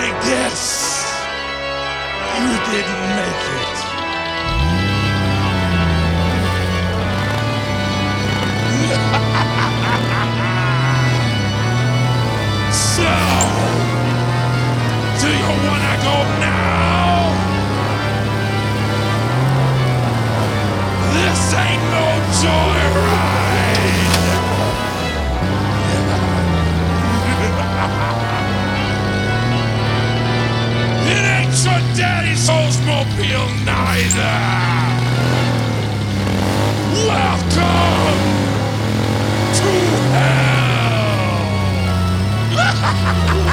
like this. You didn't make it. so, do you wanna go now? This ain't no joy. Daddy Soulsmobile neither! Welcome to hell!